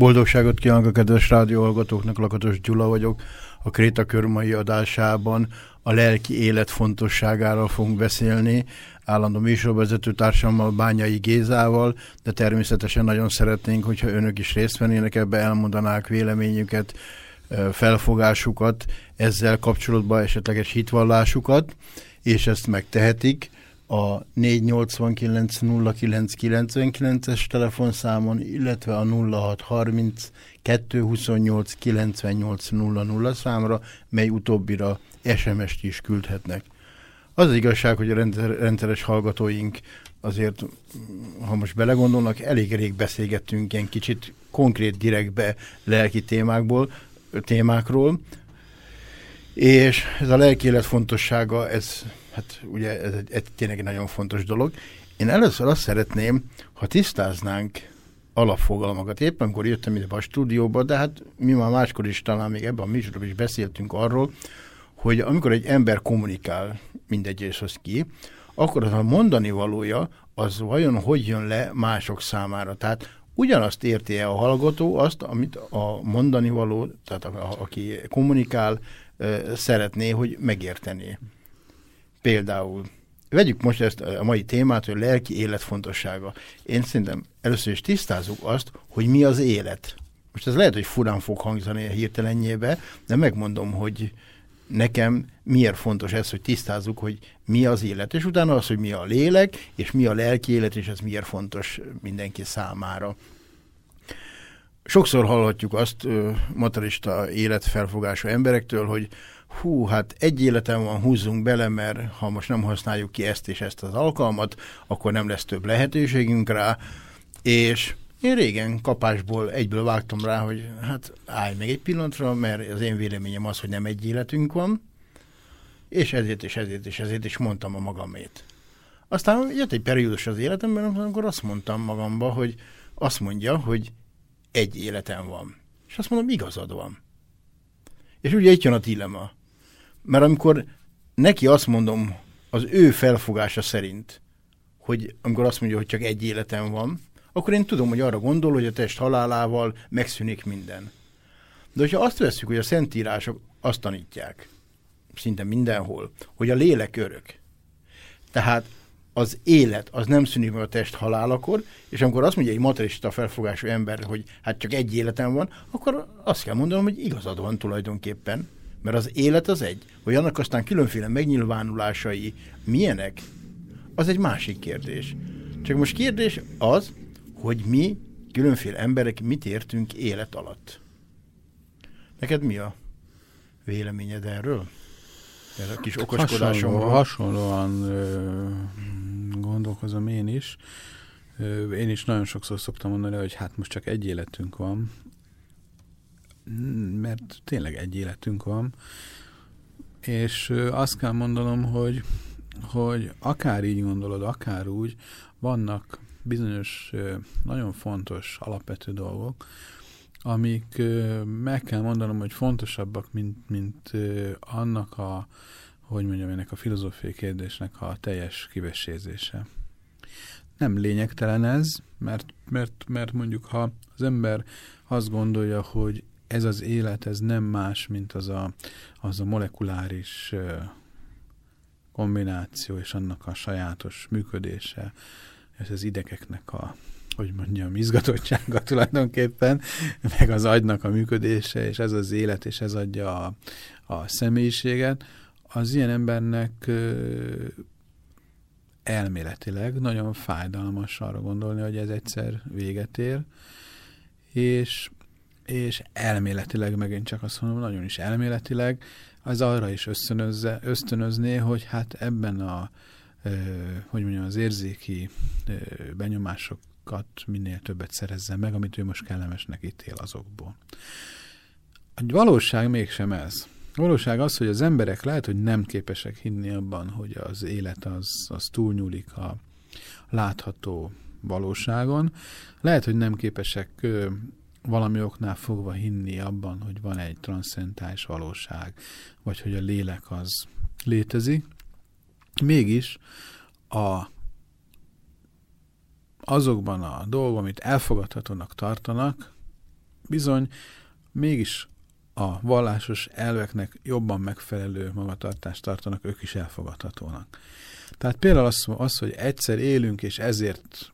Boldogságot kívánok a kedves rádióhallgatóknak, Lakatos Gyula vagyok. A Kréta körmai adásában a lelki élet fontosságáról fogunk beszélni, állandó műsorvezető társammal, Bányai Gézával, de természetesen nagyon szeretnénk, hogyha önök is részt vennének ebbe, elmondanák véleményüket, felfogásukat, ezzel kapcsolatban esetleges hitvallásukat, és ezt megtehetik a 489 es telefonszámon, illetve a 0630 228 98 00 számra, mely utóbbira SMS-t is küldhetnek. Az, az igazság, hogy a rendszeres hallgatóink azért, ha most belegondolnak, elég-elég beszélgettünk ilyen kicsit konkrét, direktbe lelki témákból, témákról, és ez a lelki élet fontossága, ez hát ugye ez egy, egy tényleg egy nagyon fontos dolog. Én először azt szeretném, ha tisztáznánk alapfogalmakat. Éppen amikor jöttem ide a stúdióba, de hát mi már máskor is talán még ebben a műsorban is beszéltünk arról, hogy amikor egy ember kommunikál mindegyeshoz ki, akkor az a mondani valója, az vajon hogy jön le mások számára. Tehát ugyanazt érti -e a hallgató azt, amit a mondani való, tehát a, a, aki kommunikál, szeretné, hogy megérteni. Például vegyük most ezt a mai témát, hogy lelki élet fontossága. Én szerintem először is tisztázzuk azt, hogy mi az élet. Most ez lehet, hogy furán fog hangzani a hirtelenjébe, de megmondom, hogy nekem miért fontos ez, hogy tisztázzuk, hogy mi az élet, és utána az, hogy mi a lélek, és mi a lelki élet, és ez miért fontos mindenki számára. Sokszor hallhatjuk azt materista életfelfogású emberektől, hogy hú, hát egy életem van, húzzunk bele, mert ha most nem használjuk ki ezt és ezt az alkalmat, akkor nem lesz több lehetőségünk rá, és én régen kapásból egyből vágtam rá, hogy hát állj meg egy pillanatra, mert az én véleményem az, hogy nem egy életünk van, és ezért és ezért és ezért is mondtam a magamét. Aztán jött egy periódus az életemben, amikor azt mondtam magamba, hogy azt mondja, hogy egy életem van. És azt mondom, igazad van. És ugye itt jön a dilemma. Mert amikor neki azt mondom, az ő felfogása szerint, hogy amikor azt mondja, hogy csak egy életem van, akkor én tudom, hogy arra gondol, hogy a test halálával megszűnik minden. De hogyha azt veszük, hogy a szentírások azt tanítják, szinte mindenhol, hogy a lélek örök. Tehát az élet az nem szűnik meg a test halálakor, és amikor azt mondja egy materista felfogású ember, hogy hát csak egy életem van, akkor azt kell mondanom, hogy igazad van tulajdonképpen, mert az élet az egy. Hogy annak aztán különféle megnyilvánulásai milyenek, az egy másik kérdés. Csak most kérdés az, hogy mi, különféle emberek mit értünk élet alatt. Neked mi a véleményed erről? Ez a kis okoskodásomról. Hasonló, hasonlóan ö, gondolkozom én is. Ö, én is nagyon sokszor szoktam mondani, hogy hát most csak egy életünk van, mert tényleg egy életünk van, és azt kell mondanom, hogy, hogy akár így gondolod, akár úgy, vannak bizonyos nagyon fontos, alapvető dolgok, amik meg kell mondanom, hogy fontosabbak, mint, mint annak a, hogy mondjam, ennek a filozófiai kérdésnek a teljes kivesézése. Nem lényegtelen ez, mert, mert, mert mondjuk ha az ember azt gondolja, hogy ez az élet, ez nem más, mint az a, az a molekuláris kombináció és annak a sajátos működése, ez az idegeknek a, hogy mondjam, izgatottsága tulajdonképpen, meg az agynak a működése, és ez az élet, és ez adja a, a személyiséget, az ilyen embernek elméletileg nagyon fájdalmas arra gondolni, hogy ez egyszer véget ér, és, és elméletileg megint csak azt mondom, nagyon is elméletileg, az arra is ösztönözze, ösztönözné, hogy hát ebben a, hogy mondjam, az érzéki benyomásokat minél többet szerezzen meg, amit ő most kellemesnek ítél azokból. A valóság mégsem ez. A valóság az, hogy az emberek lehet, hogy nem képesek hinni abban, hogy az élet az, az túlnyúlik a látható valóságon. Lehet, hogy nem képesek ö, valami oknál fogva hinni abban, hogy van egy transzcentális valóság, vagy hogy a lélek az létezik. Mégis a, azokban a dolgokban, amit elfogadhatónak tartanak, bizony mégis a vallásos elveknek jobban megfelelő magatartást tartanak, ők is elfogadhatónak. Tehát például az, az, hogy egyszer élünk, és ezért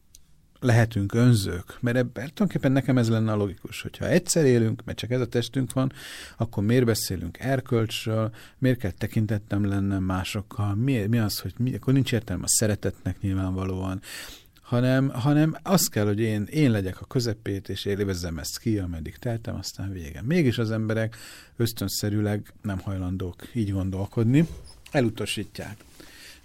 lehetünk önzők, mert ebben tulajdonképpen nekem ez lenne a logikus, hogyha egyszer élünk, mert csak ez a testünk van, akkor miért beszélünk erkölcsről, miért kell tekintettem lennem másokkal, mi, mi az, hogy mi, akkor nincs értelme a szeretetnek nyilvánvalóan, hanem, hanem az kell, hogy én, én legyek a közepét, és élvezzem ezt ki, ameddig teltem, aztán vége. Mégis az emberek ösztönszerűleg nem hajlandók így gondolkodni, elutasítják.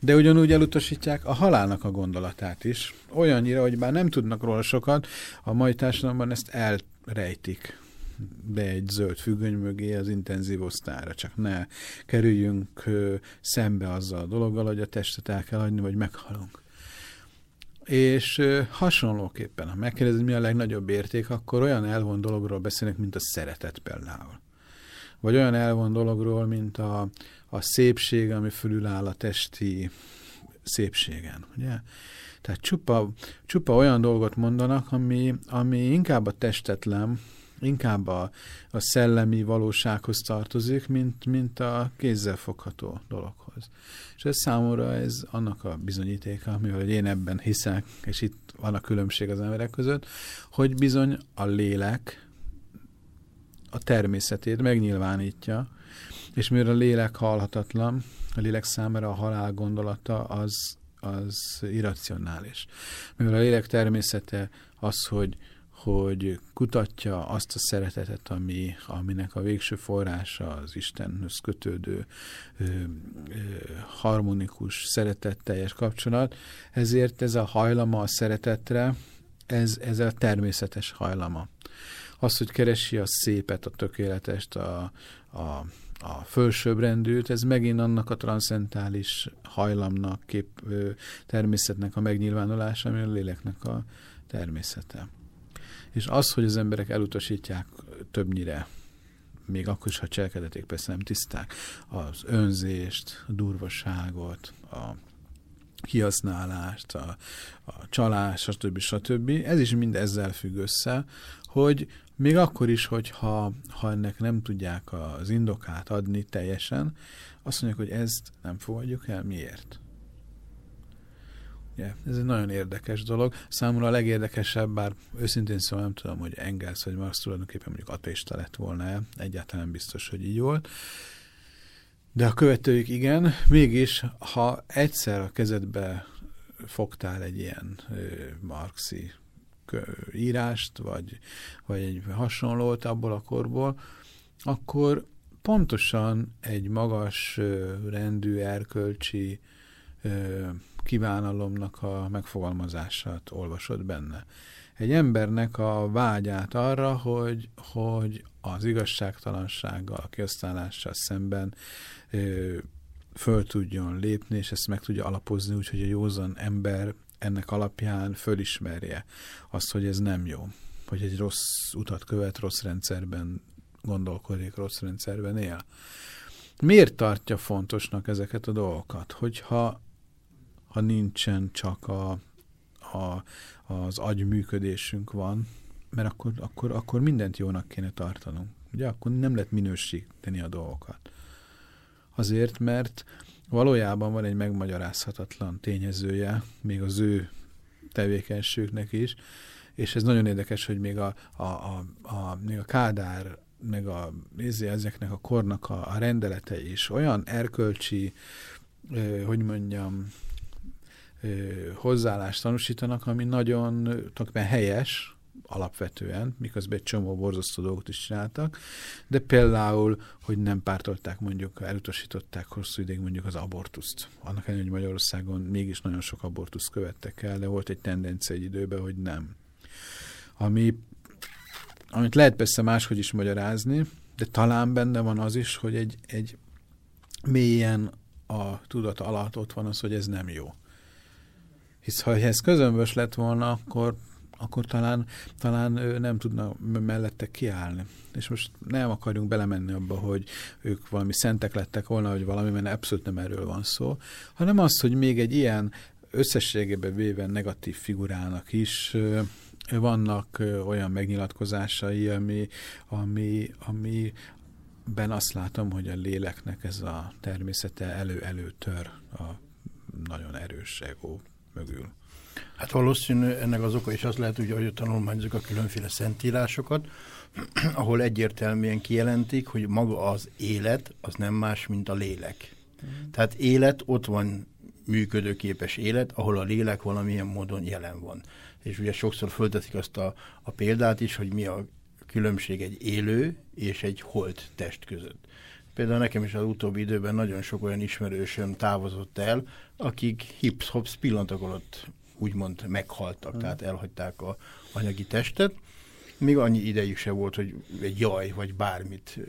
De ugyanúgy elutasítják a halálnak a gondolatát is, olyannyira, hogy bár nem tudnak róla sokat, a mai társadalomban ezt elrejtik be egy zöld függöny mögé az intenzív osztályra, csak ne kerüljünk szembe azzal a dologgal, hogy a testet el kell hagyni, vagy meghalunk. És hasonlóképpen, ha megkérdezed, mi a legnagyobb érték, akkor olyan elvon dologról beszélnek, mint a szeretet például. Vagy olyan elvon dologról, mint a, a szépség, ami fölül a testi szépségen. Ugye? Tehát csupa, csupa olyan dolgot mondanak, ami, ami inkább a testetlen, inkább a, a szellemi valósághoz tartozik, mint, mint a kézzelfogható dologhoz. És ez számomra ez annak a bizonyítéka, mivel én ebben hiszek, és itt van a különbség az emberek között, hogy bizony a lélek a természetét megnyilvánítja, és mivel a lélek halhatatlan, a lélek számára a halál gondolata az, az irracionális. Mivel a lélek természete az, hogy hogy kutatja azt a szeretetet, ami, aminek a végső forrása az Istenhöz kötődő ö, ö, harmonikus, szeretetteljes kapcsolat, ezért ez a hajlama a szeretetre, ez, ez a természetes hajlama. Az, hogy keresi a szépet, a tökéletest, a, a, a fölsőbbrendűt, ez megint annak a transzentális hajlamnak, kép, természetnek a megnyilvánulása, ami a léleknek a természete. És az, hogy az emberek elutasítják többnyire, még akkor is, ha cselekedeték persze nem tiszták, az önzést, a durvaságot, a kihasználást, a, a csalás, stb. stb. Ez is mind ezzel függ össze, hogy még akkor is, hogyha ha ennek nem tudják az indokát adni teljesen, azt mondják, hogy ezt nem fogadjuk el. Miért? Yeah, ez egy nagyon érdekes dolog. Számomra a legérdekesebb, bár őszintén szóval nem tudom, hogy Engels vagy Marx tulajdonképpen mondjuk ateista lett volna -e. Egyáltalán biztos, hogy így volt. De a követőik igen, mégis, ha egyszer a kezedbe fogtál egy ilyen ö, marxi írást, vagy, vagy egy hasonlót abból a korból, akkor pontosan egy magas rendű, erkölcsi kívánalomnak a megfogalmazását olvasod benne. Egy embernek a vágyát arra, hogy, hogy az igazságtalansággal, a kiosztálással szemben ö, föl tudjon lépni, és ezt meg tudja alapozni úgy, hogy a józan ember ennek alapján fölismerje azt, hogy ez nem jó, hogy egy rossz utat követ, rossz rendszerben gondolkodik, rossz rendszerben él. Miért tartja fontosnak ezeket a dolgokat? Hogyha ha nincsen csak a, a, az agyműködésünk van, mert akkor, akkor, akkor mindent jónak kéne tartanunk. Ugye? Akkor nem lehet minősíteni a dolgokat. Azért, mert valójában van egy megmagyarázhatatlan tényezője, még az ő tevékenységnek is, és ez nagyon érdekes, hogy még a, a, a, a, még a Kádár, meg a, ezeknek a kornak a, a rendelete is olyan erkölcsi, hogy mondjam, hozzáállást tanúsítanak, ami nagyon tulajdonképpen helyes, alapvetően, miközben egy csomó borzasztó dolgot is csináltak, de például, hogy nem pártolták mondjuk, elutasították hosszú ideig mondjuk az abortuszt. Annak ellenére, hogy Magyarországon mégis nagyon sok abortuszt követtek el, de volt egy tendencia egy időben, hogy nem. Ami, amit lehet persze máshogy is magyarázni, de talán benne van az is, hogy egy, egy mélyen a tudat alatt ott van az, hogy ez nem jó. Hisz ha ez közömbös lett volna, akkor akkor talán, talán nem tudna mellette kiállni. És most nem akarjunk belemenni abba, hogy ők valami szentek lettek volna, vagy valami, mert abszolút nem erről van szó, hanem az, hogy még egy ilyen összességében véve negatív figurának is vannak olyan megnyilatkozásai, ami, ami, ami ben azt látom, hogy a léleknek ez a természete elő-elő tör a nagyon erős ego mögül. Hát valószínű ennek az oka is az lehet, hogy, hogy tanulmányozunk a különféle szentírásokat, ahol egyértelműen kijelentik, hogy maga az élet az nem más, mint a lélek. Mm. Tehát élet, ott van működőképes élet, ahol a lélek valamilyen módon jelen van. És ugye sokszor fölteszik azt a, a példát is, hogy mi a különbség egy élő és egy holt test között. Például nekem is az utóbbi időben nagyon sok olyan ismerősöm távozott el, akik hips-hops pillanatok alatt úgymond meghaltak, hmm. tehát elhagyták a anyagi testet. Még annyi idejük se volt, hogy egy jaj, vagy bármit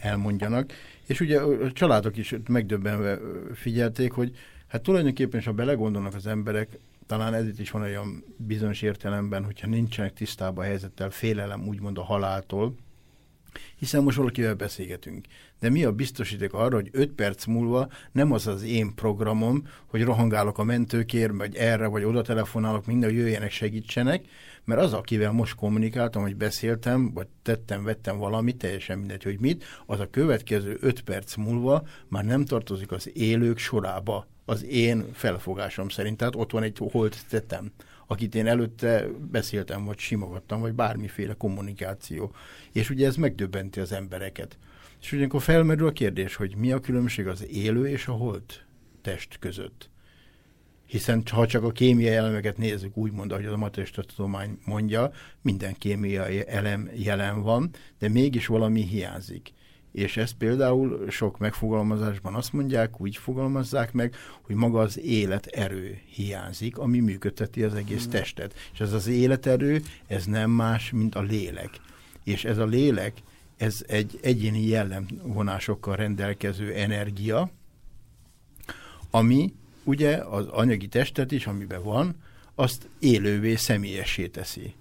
elmondjanak. És ugye a családok is megdöbbenve figyelték, hogy hát tulajdonképpen, ha belegondolnak az emberek, talán ez itt is van olyan bizonyos értelemben, hogyha nincsenek tisztában a helyzettel, félelem úgymond a haláltól, hiszen most valakivel beszélgetünk. De mi a biztosíték arra, hogy öt perc múlva nem az az én programom, hogy rohangálok a mentőkért, vagy erre, vagy oda telefonálok, minden, hogy jöjjenek, segítsenek, mert az, akivel most kommunikáltam, hogy beszéltem, vagy tettem, vettem valamit, teljesen mindegy, hogy mit, az a következő öt perc múlva már nem tartozik az élők sorába, az én felfogásom szerint. Tehát ott van egy holt tettem akit én előtte beszéltem, vagy simogattam, vagy bármiféle kommunikáció. És ugye ez megdöbbenti az embereket. És ugyanakkor felmerül a kérdés, hogy mi a különbség az élő és a holt test között. Hiszen ha csak a kémiai elemeket nézzük, úgymond, ahogy a materialista tudomány mondja, minden kémiai elem jelen van, de mégis valami hiányzik és ezt például sok megfogalmazásban azt mondják, úgy fogalmazzák meg, hogy maga az életerő hiányzik, ami működteti az egész hmm. testet. És ez az életerő, ez nem más, mint a lélek. És ez a lélek, ez egy egyéni jellemvonásokkal rendelkező energia, ami ugye az anyagi testet is, amiben van, azt élővé, személyessé teszi.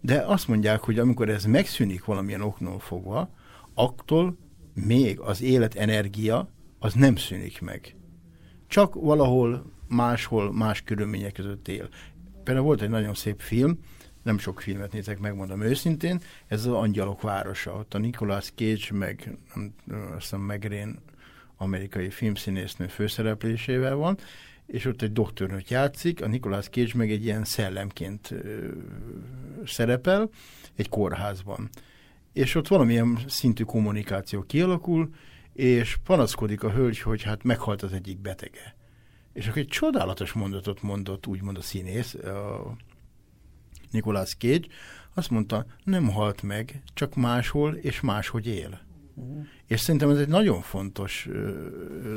De azt mondják, hogy amikor ez megszűnik valamilyen oknól fogva, attól még az élet energia az nem szűnik meg. Csak valahol máshol, más körülmények között él. Például volt egy nagyon szép film, nem sok filmet nézek, megmondom őszintén, ez az Angyalok városa. Ott a Nicolas Cage, meg azt hiszem Megrén amerikai filmszínésznő főszereplésével van, és ott egy doktornőt játszik, a Nicolas Cage meg egy ilyen szellemként ö, szerepel egy kórházban és ott valamilyen szintű kommunikáció kialakul, és panaszkodik a hölgy, hogy hát meghalt az egyik betege. És akkor egy csodálatos mondatot mondott, úgymond a színész, a Nicolas Cage, azt mondta, nem halt meg, csak máshol és máshogy él. Uh-huh. És szerintem ez egy nagyon fontos ö,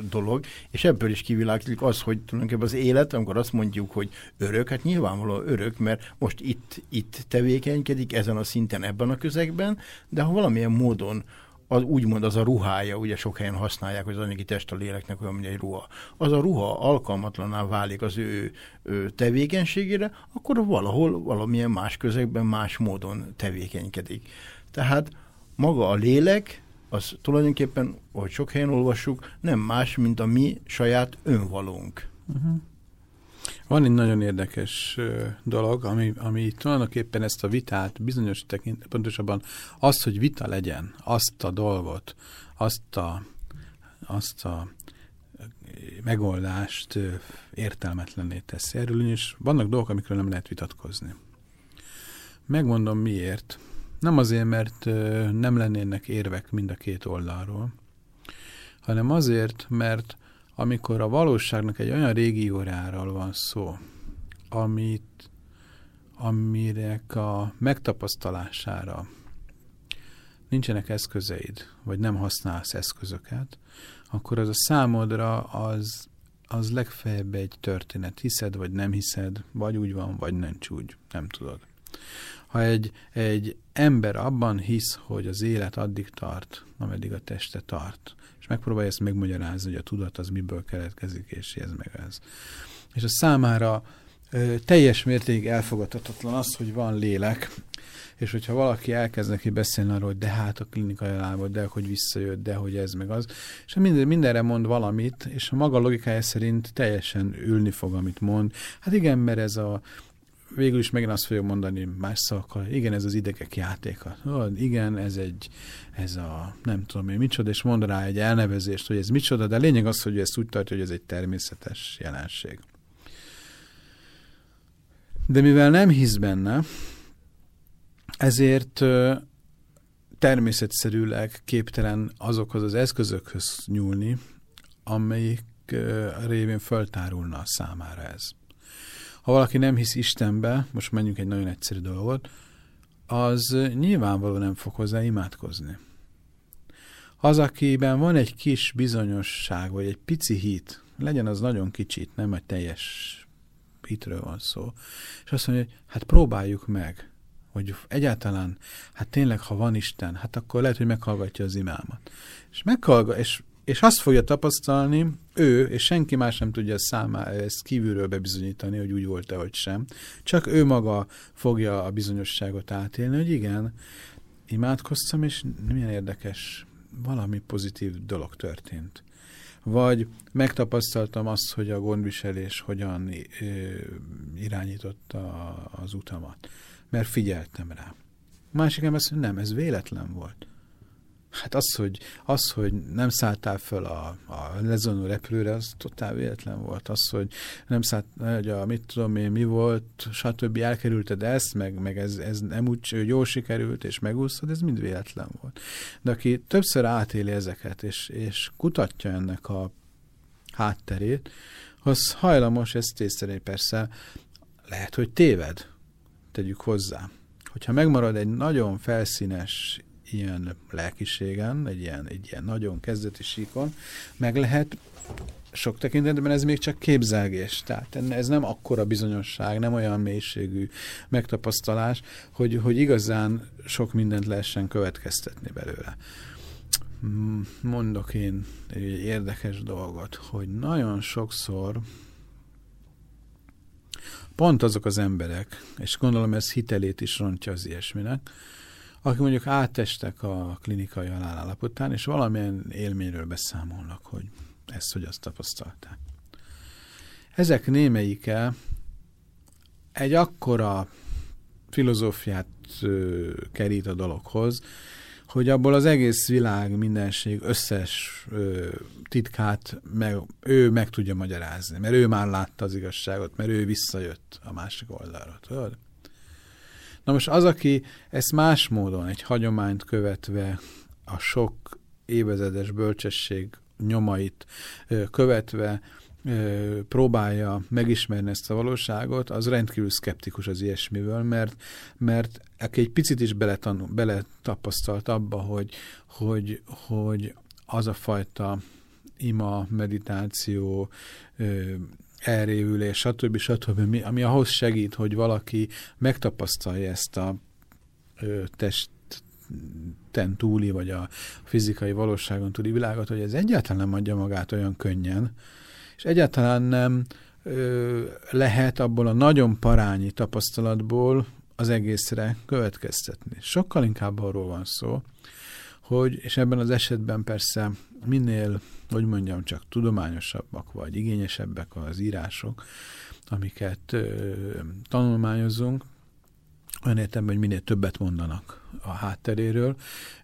dolog, és ebből is kivilágítjuk az, hogy tulajdonképpen az élet, amikor azt mondjuk, hogy örök, hát nyilvánvalóan örök, mert most itt, itt tevékenykedik, ezen a szinten, ebben a közegben, de ha valamilyen módon az úgymond az a ruhája, ugye sok helyen használják, hogy az anyagi test a léleknek olyan, mint egy ruha. Az a ruha alkalmatlaná válik az ő, ő tevékenységére, akkor valahol valamilyen más közegben más módon tevékenykedik. Tehát maga a lélek, az tulajdonképpen, ahogy sok helyen olvassuk, nem más, mint a mi saját önvalónk. Uh-huh. Van egy nagyon érdekes dolog, ami, ami tulajdonképpen ezt a vitát bizonyos tekint, pontosabban azt, hogy vita legyen, azt a dolgot, azt a, azt a megoldást értelmetlenné teszi. Erről is vannak dolgok, amikről nem lehet vitatkozni. Megmondom miért. Nem azért, mert nem lennének érvek mind a két oldalról, hanem azért, mert amikor a valóságnak egy olyan régióráról van szó, amit, aminek a megtapasztalására nincsenek eszközeid, vagy nem használsz eszközöket, akkor az a számodra az, az legfeljebb egy történet. Hiszed, vagy nem hiszed, vagy úgy van, vagy nincs úgy, nem tudod. Ha egy, egy ember abban hisz, hogy az élet addig tart, ameddig a teste tart, megpróbálja ezt megmagyarázni, hogy a tudat az miből keletkezik, és ez meg ez. És a számára ö, teljes mértékig elfogadhatatlan az, hogy van lélek, és hogyha valaki elkezd neki beszélni arról, hogy de hát a klinikai lábad, de hogy visszajött, de hogy ez meg az, és minden, mindenre mond valamit, és a maga logikája szerint teljesen ülni fog, amit mond. Hát igen, mert ez a végül is megint azt fogja mondani más szavakkal, igen, ez az idegek játéka. Igen, ez egy, ez a nem tudom én micsoda, és mond rá egy elnevezést, hogy ez micsoda, de a lényeg az, hogy ezt úgy tartja, hogy ez egy természetes jelenség. De mivel nem hisz benne, ezért természetszerűleg képtelen azokhoz az eszközökhöz nyúlni, amelyik révén föltárulna a számára ez. Ha valaki nem hisz Istenbe, most menjünk egy nagyon egyszerű dolgot, az nyilvánvalóan nem fog hozzá imádkozni. Az, akiben van egy kis bizonyosság, vagy egy pici hit, legyen az nagyon kicsit, nem egy teljes hitről van szó, és azt mondja, hogy hát próbáljuk meg, hogy egyáltalán, hát tényleg, ha van Isten, hát akkor lehet, hogy meghallgatja az imámat. És, meghallga, és és azt fogja tapasztalni, ő, és senki más nem tudja számára ezt kívülről bebizonyítani, hogy úgy volt-e, hogy sem. Csak ő maga fogja a bizonyosságot átélni, hogy igen, imádkoztam, és milyen érdekes, valami pozitív dolog történt. Vagy megtapasztaltam azt, hogy a gondviselés hogyan ö, irányította az utamat, mert figyeltem rá. Másik ember azt mondja, nem, ez véletlen volt. Hát az, hogy, az, hogy nem szálltál föl a, a lezonó repülőre, az totál véletlen volt. Az, hogy nem szállt, hogy a mit tudom én, mi volt, stb. elkerülted ezt, meg, meg ez, ez nem úgy jól sikerült, és megúsztad, ez mind véletlen volt. De aki többször átéli ezeket, és, és kutatja ennek a hátterét, az hajlamos ezt észrevenni. Persze lehet, hogy téved, tegyük hozzá. Hogyha megmarad egy nagyon felszínes ilyen lelkiségen, egy ilyen, egy ilyen nagyon kezdeti síkon, meg lehet sok tekintetben ez még csak képzelgés. Tehát ez nem akkora bizonyosság, nem olyan mélységű megtapasztalás, hogy, hogy igazán sok mindent lehessen következtetni belőle. Mondok én egy érdekes dolgot, hogy nagyon sokszor pont azok az emberek, és gondolom ez hitelét is rontja az ilyesminek, akik mondjuk átestek a klinikai halálállapotán, és valamilyen élményről beszámolnak, hogy ezt, hogy azt tapasztalták. Ezek némelyike egy akkora filozófiát ö, kerít a dologhoz, hogy abból az egész világ, mindenség összes ö, titkát meg, ő meg tudja magyarázni, mert ő már látta az igazságot, mert ő visszajött a másik oldalra. Tudod? Na most az, aki ezt más módon, egy hagyományt követve, a sok évezedes bölcsesség nyomait követve próbálja megismerni ezt a valóságot, az rendkívül szkeptikus az ilyesmivel, mert, mert egy picit is beletanul, beletapasztalt abba, hogy, hogy, hogy az a fajta ima, meditáció, elrévülés, stb. stb., ami ahhoz segít, hogy valaki megtapasztalja ezt a ö, testen túli, vagy a fizikai valóságon túli világot, hogy ez egyáltalán nem adja magát olyan könnyen, és egyáltalán nem ö, lehet abból a nagyon parányi tapasztalatból az egészre következtetni. Sokkal inkább arról van szó, hogy, és ebben az esetben persze minél, hogy mondjam, csak tudományosabbak vagy igényesebbek az írások, amiket ö, tanulmányozunk, olyan értelemben, hogy minél többet mondanak a hátteréről.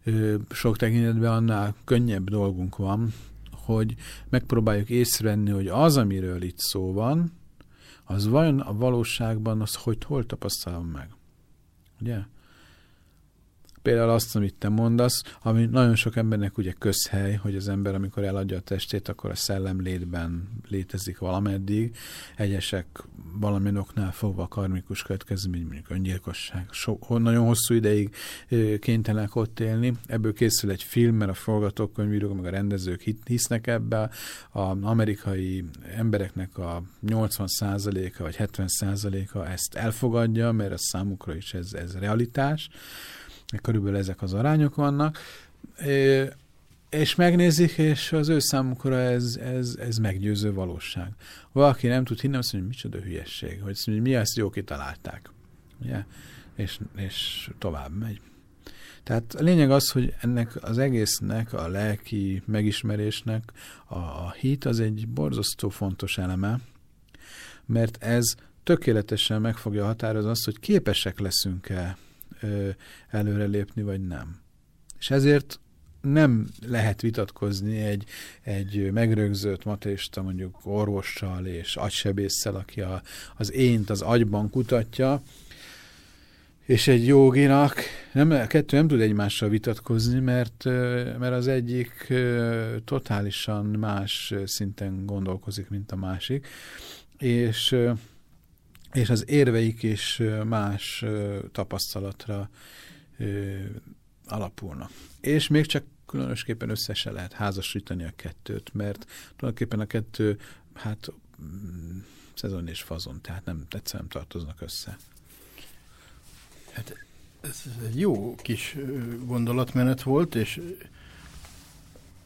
Ö, sok tekintetben annál könnyebb dolgunk van, hogy megpróbáljuk észrevenni, hogy az, amiről itt szó van, az vajon a valóságban, az hogy hol tapasztalom meg. Ugye? Például azt, amit te mondasz, ami nagyon sok embernek ugye közhely, hogy az ember, amikor eladja a testét, akkor a szellemlétben létezik valameddig. Egyesek valamilyen oknál fogva karmikus következmény, mondjuk öngyilkosság, so, nagyon hosszú ideig kénytelenek ott élni. Ebből készül egy film, mert a forgatókönyvírók, meg a rendezők hisznek ebbe. Az amerikai embereknek a 80%-a vagy 70%-a ezt elfogadja, mert a számukra is ez, ez realitás. Körülbelül ezek az arányok vannak. És megnézik, és az ő számukra ez, ez, ez meggyőző valóság. Valaki nem tud hinni, azt mondja, hogy micsoda hülyesség, hogy, hogy mi ezt jó kitalálták. Ugye? És, és tovább megy. Tehát a lényeg az, hogy ennek az egésznek, a lelki megismerésnek a, a hit az egy borzasztó fontos eleme, mert ez tökéletesen meg fogja határozni azt, hogy képesek leszünk-e előrelépni, vagy nem. És ezért nem lehet vitatkozni egy, egy megrögzött matérista mondjuk orvossal és agysebésszel, aki a, az ént az agyban kutatja, és egy joginak nem, a kettő nem tud egymással vitatkozni, mert, mert az egyik totálisan más szinten gondolkozik, mint a másik, és, és az érveik is más tapasztalatra alapulnak. És még csak különösképpen össze se lehet házasítani a kettőt, mert tulajdonképpen a kettő, hát mm, szezon és fazon, tehát nem, egyszerűen tartoznak össze. Hát ez egy jó kis gondolatmenet volt, és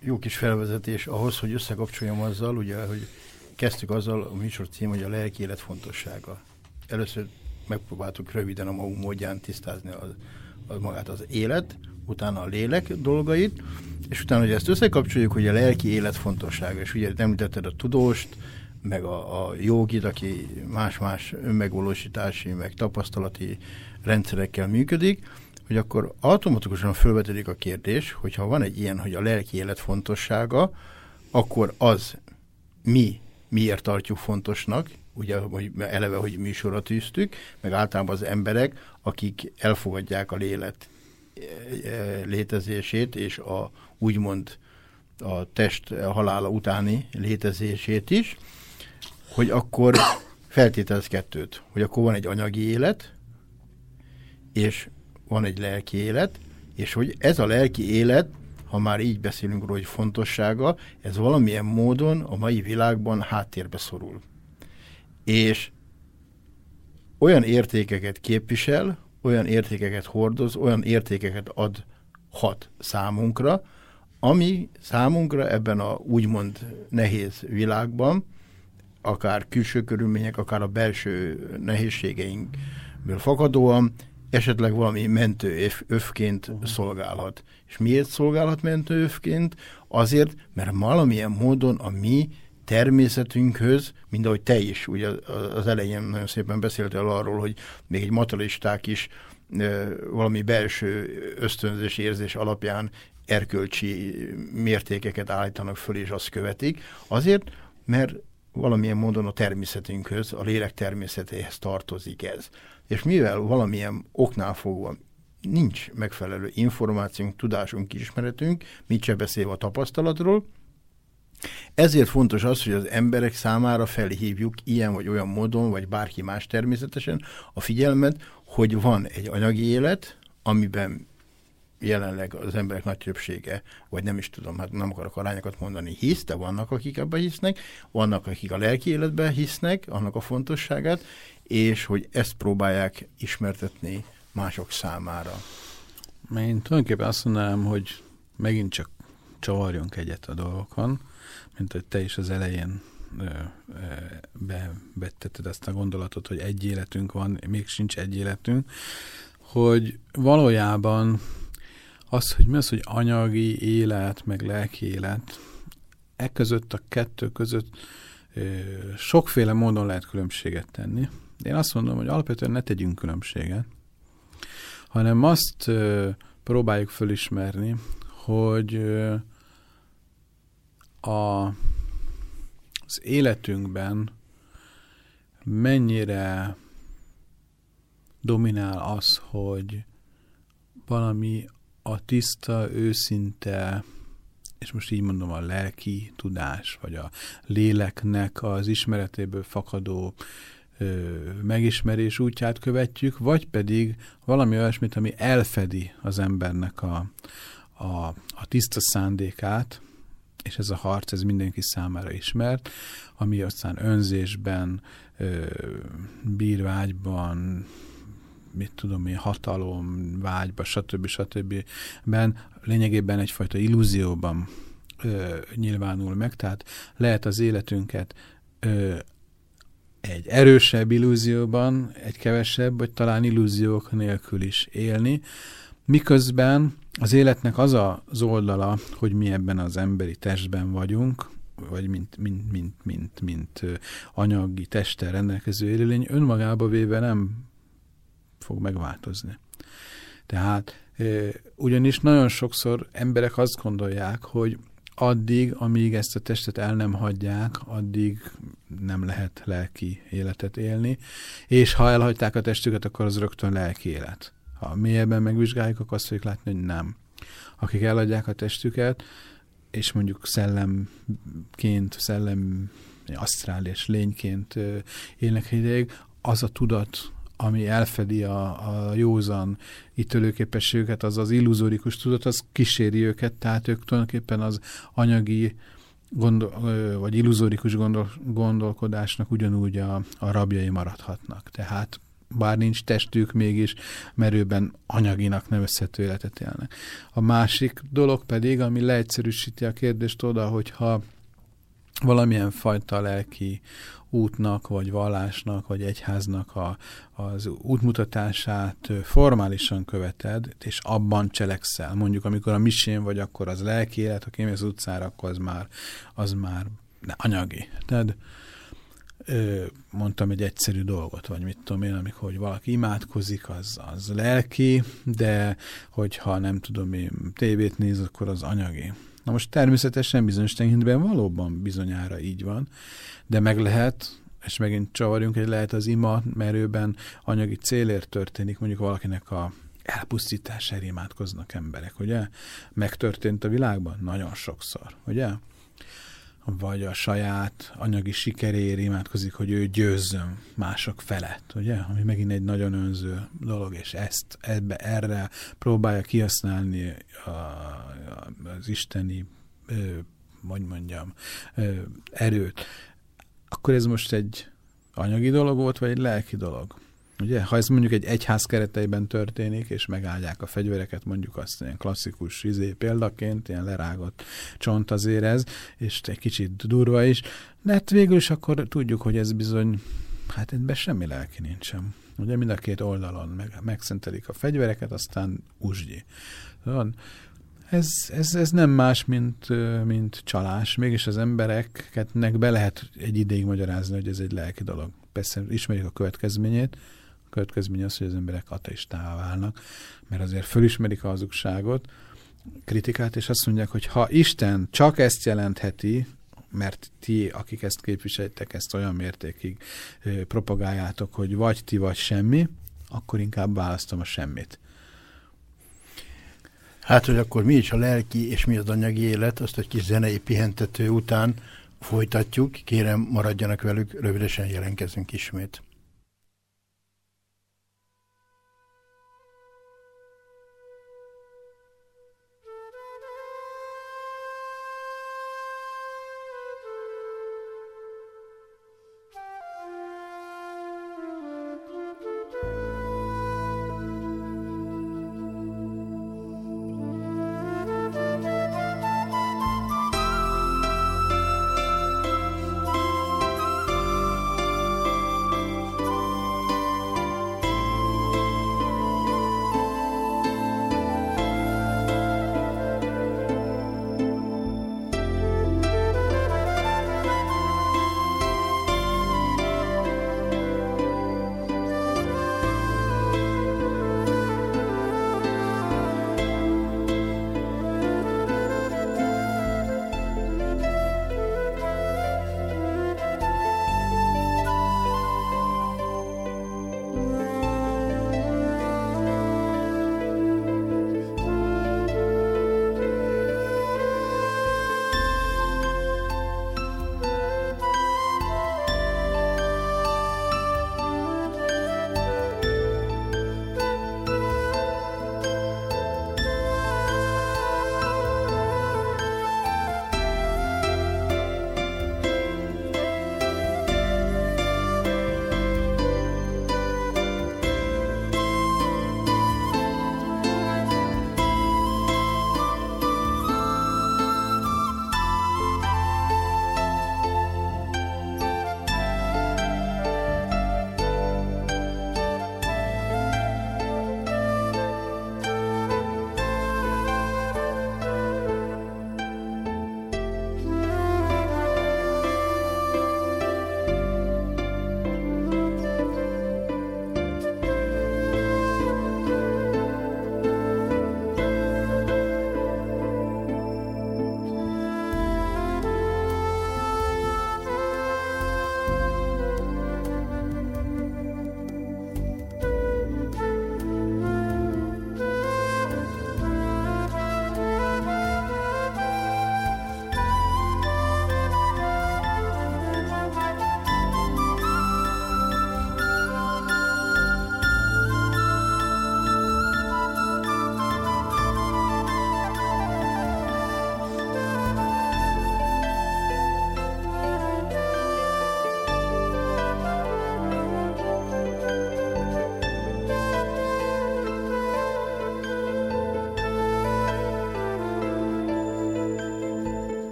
jó kis felvezetés ahhoz, hogy összekapcsoljam azzal, ugye, hogy kezdtük azzal a műsor cím, hogy a lelki élet fontossága. Először megpróbáltuk röviden a magunk módján tisztázni az, az magát az élet, utána a lélek dolgait, és utána, hogy ezt összekapcsoljuk, hogy a lelki élet fontossága, és ugye említetted a tudóst, meg a, a jogid, aki más-más önmegvalósítási, meg tapasztalati rendszerekkel működik, hogy akkor automatikusan felvetődik a kérdés, hogyha van egy ilyen, hogy a lelki élet fontossága, akkor az mi miért tartjuk fontosnak, ugye hogy eleve, hogy műsorra tűztük, meg általában az emberek, akik elfogadják a lélet létezését és a úgymond a test halála utáni létezését is, hogy akkor feltételez kettőt, hogy akkor van egy anyagi élet, és van egy lelki élet, és hogy ez a lelki élet, ha már így beszélünk róla, hogy fontossága, ez valamilyen módon a mai világban háttérbe szorul. És olyan értékeket képvisel, olyan értékeket hordoz, olyan értékeket adhat számunkra, ami számunkra ebben a úgymond nehéz világban, akár külső körülmények, akár a belső nehézségeinkből fakadóan esetleg valami mentő övként uh-huh. szolgálhat. És miért szolgálhat mentő övként? Azért, mert valamilyen módon a mi természetünkhöz, mint ahogy te is, ugye az elején nagyon szépen beszéltél arról, hogy még egy materialisták is valami belső ösztönzés érzés alapján erkölcsi mértékeket állítanak föl, és azt követik. Azért, mert valamilyen módon a természetünkhöz, a lélek természetéhez tartozik ez. És mivel valamilyen oknál fogva nincs megfelelő információnk, tudásunk, ismeretünk, mit se beszélve a tapasztalatról, ezért fontos az, hogy az emberek számára felhívjuk ilyen vagy olyan módon, vagy bárki más természetesen a figyelmet, hogy van egy anyagi élet, amiben jelenleg az emberek nagy többsége, vagy nem is tudom, hát nem akarok arányokat mondani, hisz, de vannak, akik ebben hisznek, vannak, akik a lelki életben hisznek, annak a fontosságát, és hogy ezt próbálják ismertetni mások számára. Én tulajdonképpen azt mondanám, hogy megint csak csavarjunk egyet a dolgokon, mint hogy te is az elején bevetteted ezt a gondolatot, hogy egy életünk van, még sincs egy életünk, hogy valójában az, hogy mi az, hogy anyagi élet, meg lelki élet, e között a kettő között sokféle módon lehet különbséget tenni. Én azt mondom, hogy alapvetően ne tegyünk különbséget, hanem azt próbáljuk fölismerni, hogy a, az életünkben mennyire dominál az, hogy valami a tiszta, őszinte, és most így mondom, a lelki tudás, vagy a léleknek az ismeretéből fakadó ö, megismerés útját követjük, vagy pedig valami olyasmit, ami elfedi az embernek a, a, a tiszta szándékát, és ez a harc, ez mindenki számára ismert, ami aztán önzésben, bírvágyban, mit tudom én, hatalom, vágyba, stb. stb. ben lényegében egyfajta illúzióban ö, nyilvánul meg, tehát lehet az életünket ö, egy erősebb illúzióban, egy kevesebb, vagy talán illúziók nélkül is élni, miközben az életnek az az oldala, hogy mi ebben az emberi testben vagyunk, vagy mint, mint, mint, mint, mint anyagi testtel rendelkező élőlény, önmagába véve nem fog megváltozni. Tehát ugyanis nagyon sokszor emberek azt gondolják, hogy addig, amíg ezt a testet el nem hagyják, addig nem lehet lelki életet élni, és ha elhagyták a testüket, akkor az rögtön lelki élet. Ha mélyebben megvizsgáljuk, akkor azt fogjuk látni, hogy nem. Akik eladják a testüket, és mondjuk szellemként, szellem, asztrál és lényként élnek ideig, az a tudat, ami elfedi a, a józan ítélőképességüket, az az illuzórikus tudat, az kíséri őket, tehát ők tulajdonképpen az anyagi gondol, vagy illuzórikus gondol, gondolkodásnak ugyanúgy a, a rabjai maradhatnak. Tehát bár nincs testük, mégis merőben anyaginak nevezhető életet élnek. A másik dolog pedig, ami leegyszerűsíti a kérdést oda, hogyha valamilyen fajta lelki útnak, vagy vallásnak, vagy egyháznak a, az útmutatását formálisan követed, és abban cselekszel. Mondjuk, amikor a misén vagy, akkor az lelki élet, ha kimész az utcára, akkor az már, az már anyagi. Tehát mondtam egy egyszerű dolgot, vagy mit tudom én, amikor hogy valaki imádkozik, az, az lelki, de hogyha nem tudom én tévét néz, akkor az anyagi. Na most természetesen bizonyos tekintetben valóban bizonyára így van, de meg lehet, és megint csavarjunk, hogy lehet az ima merőben anyagi célért történik, mondjuk valakinek a elpusztítására imádkoznak emberek, ugye? Megtörtént a világban? Nagyon sokszor, ugye? Vagy a saját anyagi sikeréért imádkozik, hogy ő győzzön mások felett, ugye? Ami megint egy nagyon önző dolog, és ezt ebbe, erre próbálja kihasználni a, az isteni, hogy mondjam, erőt. Akkor ez most egy anyagi dolog volt, vagy egy lelki dolog? Ugye, ha ez mondjuk egy egyház kereteiben történik, és megállják a fegyvereket, mondjuk azt ilyen klasszikus izé példaként, ilyen lerágott csont azért ez, és egy kicsit durva is, de hát végül is akkor tudjuk, hogy ez bizony, hát ebben semmi lelki nincsen. Ugye mind a két oldalon meg, megszentelik a fegyvereket, aztán uzsgyi. Ez, ez, ez nem más, mint, mint csalás. Mégis az embereknek be lehet egy ideig magyarázni, hogy ez egy lelki dolog. Persze ismerjük a következményét, következmény az, hogy az emberek ateistává válnak, mert azért fölismerik a hazugságot, kritikát, és azt mondják, hogy ha Isten csak ezt jelentheti, mert ti, akik ezt képviseltek, ezt olyan mértékig propagáljátok, hogy vagy ti, vagy semmi, akkor inkább választom a semmit. Hát, hogy akkor mi is a lelki és mi az anyagi élet, azt egy kis zenei pihentető után folytatjuk. Kérem, maradjanak velük, rövidesen jelentkezünk ismét.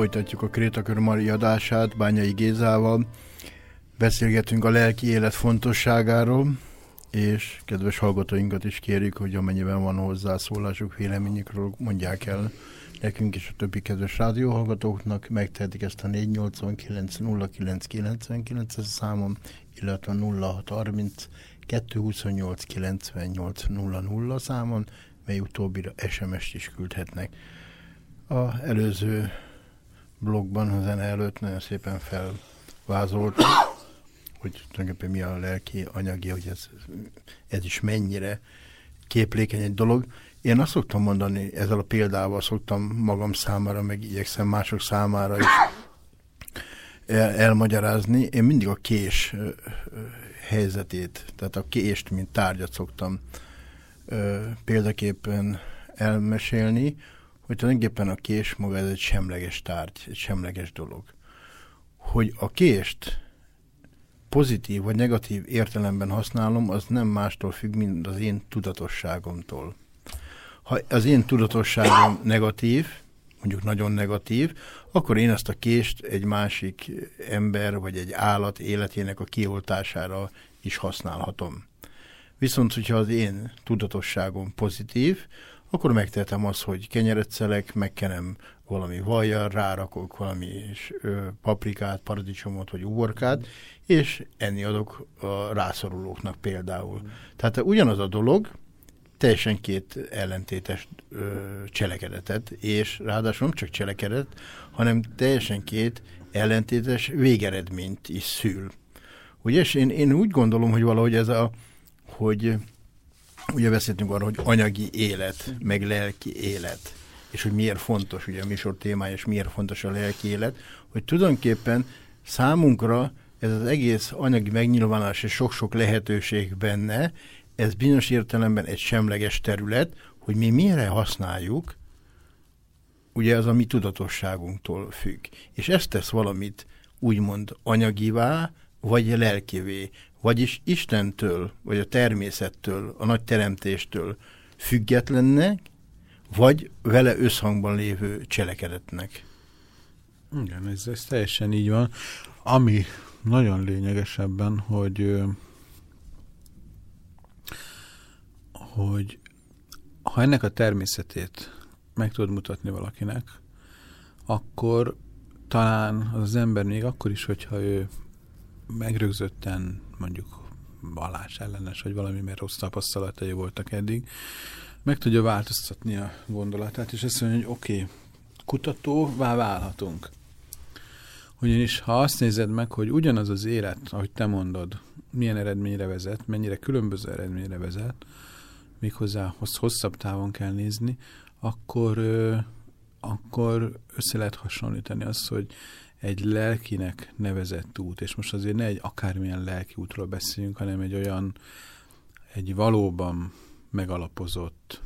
Folytatjuk a Krétakör Mari adását Bányai Gézával. Beszélgetünk a lelki élet fontosságáról, és kedves hallgatóinkat is kérjük, hogy amennyiben van hozzászólásuk, véleményükről mondják el nekünk és a többi kedves rádióhallgatóknak, megtehetik ezt a 489 0999 ez a számom, illetve 0630 228 98 00 számon, mely utóbbira SMS-t is küldhetnek. A előző blogban, a zene előtt nagyon szépen felvázolt, hogy tulajdonképpen mi a lelki anyagi, hogy ez, ez is mennyire képlékeny egy dolog. Én azt szoktam mondani, ezzel a példával szoktam magam számára, meg igyekszem mások számára is el, elmagyarázni. Én mindig a kés helyzetét, tehát a kést, mint tárgyat szoktam példaképpen elmesélni, hogy tulajdonképpen a kés maga ez egy semleges tárgy, egy semleges dolog. Hogy a kést pozitív vagy negatív értelemben használom, az nem mástól függ, mint az én tudatosságomtól. Ha az én tudatosságom negatív, mondjuk nagyon negatív, akkor én ezt a kést egy másik ember vagy egy állat életének a kioltására is használhatom. Viszont, hogyha az én tudatosságom pozitív, akkor megtehetem azt, hogy kenyeret szelek, megkenem valami vajjal, rárakok valami és, ö, paprikát, paradicsomot vagy uborkát, és enni adok a rászorulóknak például. Tehát ugyanaz a dolog, teljesen két ellentétes ö, cselekedetet, és ráadásul nem csak cselekedet, hanem teljesen két ellentétes végeredményt is szül. Ugye, és én, én úgy gondolom, hogy valahogy ez a, hogy ugye beszéltünk arról, hogy anyagi élet, meg lelki élet, és hogy miért fontos, ugye a műsor témája, és miért fontos a lelki élet, hogy tulajdonképpen számunkra ez az egész anyagi megnyilvánulás és sok-sok lehetőség benne, ez bizonyos értelemben egy semleges terület, hogy mi mire használjuk, ugye az a mi tudatosságunktól függ. És ezt tesz valamit úgymond anyagivá, vagy lelkivé, vagyis Istentől, vagy a természettől, a nagy teremtéstől függetlennek, vagy vele összhangban lévő cselekedetnek. Igen, ez, ez teljesen így van. Ami nagyon lényegesebben, hogy hogy ha ennek a természetét meg tudod mutatni valakinek, akkor talán az, ember még akkor is, hogyha ő megrögzötten mondjuk vallás ellenes, vagy valami, mert rossz tapasztalatai voltak eddig, meg tudja változtatni a gondolatát, és azt mondja, hogy oké, okay, kutatóvá válhatunk. Ugyanis ha azt nézed meg, hogy ugyanaz az élet, ahogy te mondod, milyen eredményre vezet, mennyire különböző eredményre vezet, méghozzá hosszabb távon kell nézni, akkor, akkor össze lehet hasonlítani azt, hogy egy lelkinek nevezett út, és most azért ne egy akármilyen lelki útról beszéljünk, hanem egy olyan, egy valóban megalapozott,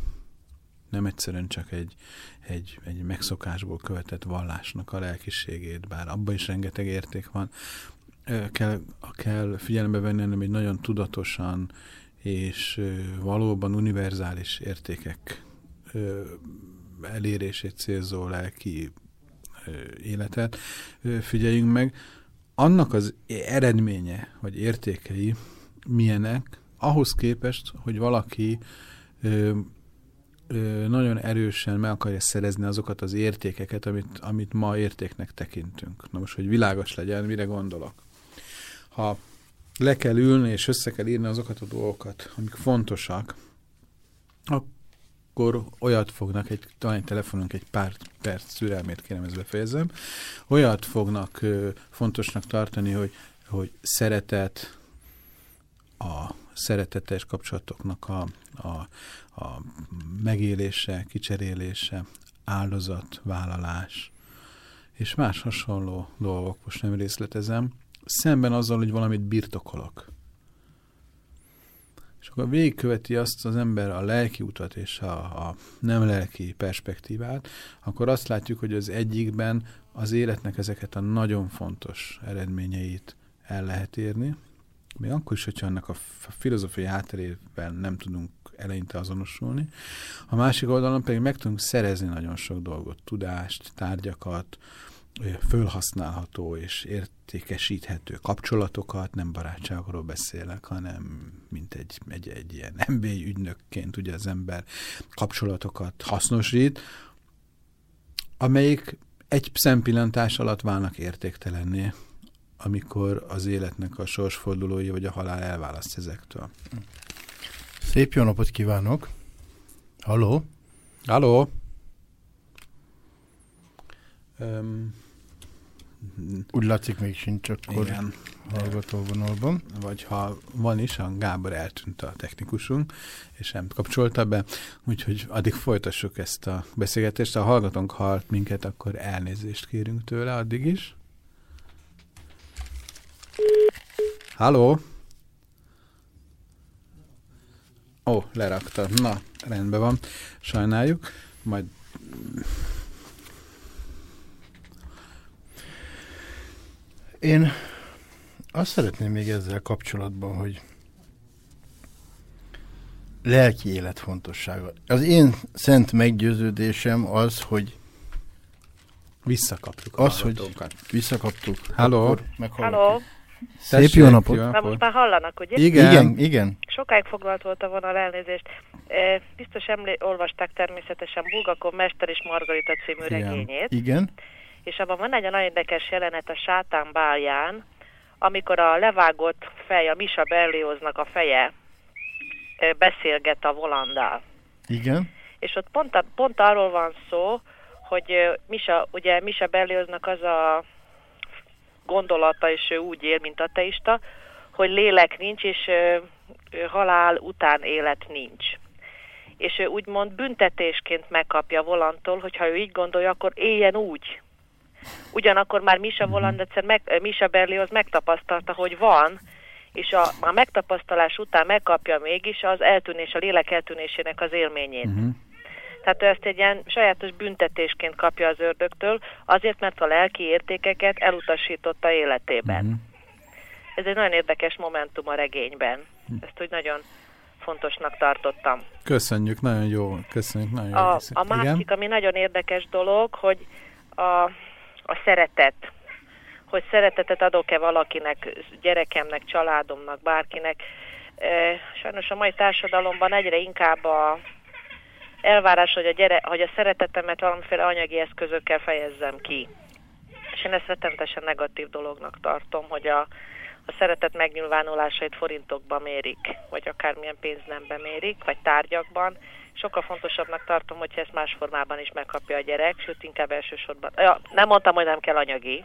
nem egyszerűen csak egy, egy, egy megszokásból követett vallásnak a lelkiségét, bár abban is rengeteg érték van, kell, kell figyelembe venni, hanem egy nagyon tudatosan és valóban univerzális értékek elérését célzó lelki életet figyeljünk meg, annak az eredménye, vagy értékei milyenek, ahhoz képest, hogy valaki ö, ö, nagyon erősen meg akarja szerezni azokat az értékeket, amit, amit ma értéknek tekintünk. Na most, hogy világos legyen, mire gondolok. Ha le kell ülni és össze kell írni azokat a dolgokat, amik fontosak, akkor olyat fognak, egy, talán telefonunk egy pár perc szürelmét kérem, ezt befejezem, olyat fognak ö, fontosnak tartani, hogy, hogy szeretet, a szeretetes kapcsolatoknak a, a, a megélése, kicserélése, áldozat, vállalás, és más hasonló dolgok, most nem részletezem, szemben azzal, hogy valamit birtokolok. És akkor végigköveti azt az ember a lelki utat és a, a nem lelki perspektívát, akkor azt látjuk, hogy az egyikben az életnek ezeket a nagyon fontos eredményeit el lehet érni, még akkor is, hogyha annak a filozófiai hátterével nem tudunk eleinte azonosulni. A másik oldalon pedig meg tudunk szerezni nagyon sok dolgot, tudást, tárgyakat, fölhasználható és értékesíthető kapcsolatokat, nem barátságról beszélek, hanem mint egy, egy, egy ilyen MB ügynökként ugye az ember kapcsolatokat hasznosít, amelyik egy szempillantás alatt válnak értéktelenné, amikor az életnek a sorsfordulói vagy a halál elválaszt ezektől. Szép jó napot kívánok! Halló? Halló? Um, Úgy látszik, még sincs akkor igen. hallgatóvonalban. Vagy ha van is, a Gábor eltűnt a technikusunk, és nem kapcsolta be, úgyhogy addig folytassuk ezt a beszélgetést. Ha a hallgatónk halt minket, akkor elnézést kérünk tőle addig is. Halló? Ó, lerakta. Na, rendben van. Sajnáljuk. Majd Én azt szeretném még ezzel kapcsolatban, hogy lelki élet fontossága. Az én szent meggyőződésem az, hogy visszakaptuk az, hogy visszakaptuk. Halló. Halló. Szép jó napot. Na most már hallanak, ugye? Igen. Igen, igen. Sokáig foglalt volt a vonal elnézést. E, biztos emlé olvasták természetesen Bulgakon Mester és Margarita című igen. regényét. Igen és abban van egy nagyon érdekes jelenet a sátán bálján, amikor a levágott fej, a Misa Berlioznak a feje beszélget a volandál. Igen. És ott pont, a, pont arról van szó, hogy Misa, ugye Misa Berlioznak az a gondolata, és ő úgy él, mint ateista, hogy lélek nincs, és halál után élet nincs. És ő úgymond büntetésként megkapja volantól, hogyha ő így gondolja, akkor éljen úgy, Ugyanakkor már Misa Voland egyszer, meg, eh, Misa Berlioz megtapasztalta, hogy van, és a, a megtapasztalás után megkapja mégis az eltűnés, a lélek eltűnésének az élményét. Uh-huh. Tehát ő ezt egy ilyen sajátos büntetésként kapja az ördögtől, azért, mert a lelki értékeket elutasította életében. Uh-huh. Ez egy nagyon érdekes momentum a regényben. Uh-huh. Ezt úgy nagyon fontosnak tartottam. Köszönjük, nagyon jó. Köszönjük, nagyon jó. A, a másik, Igen? ami nagyon érdekes dolog, hogy a a szeretet, hogy szeretetet adok-e valakinek, gyerekemnek, családomnak, bárkinek. Sajnos a mai társadalomban egyre inkább a elvárás, hogy a, gyere, hogy a szeretetemet valamiféle anyagi eszközökkel fejezzem ki. És én ezt rettenetesen negatív dolognak tartom, hogy a, a szeretet megnyilvánulásait forintokban mérik, vagy akármilyen pénznemben mérik, vagy tárgyakban, sokkal fontosabbnak tartom, hogyha ezt más formában is megkapja a gyerek, sőt inkább elsősorban. Ja, nem mondtam, hogy nem kell anyagi,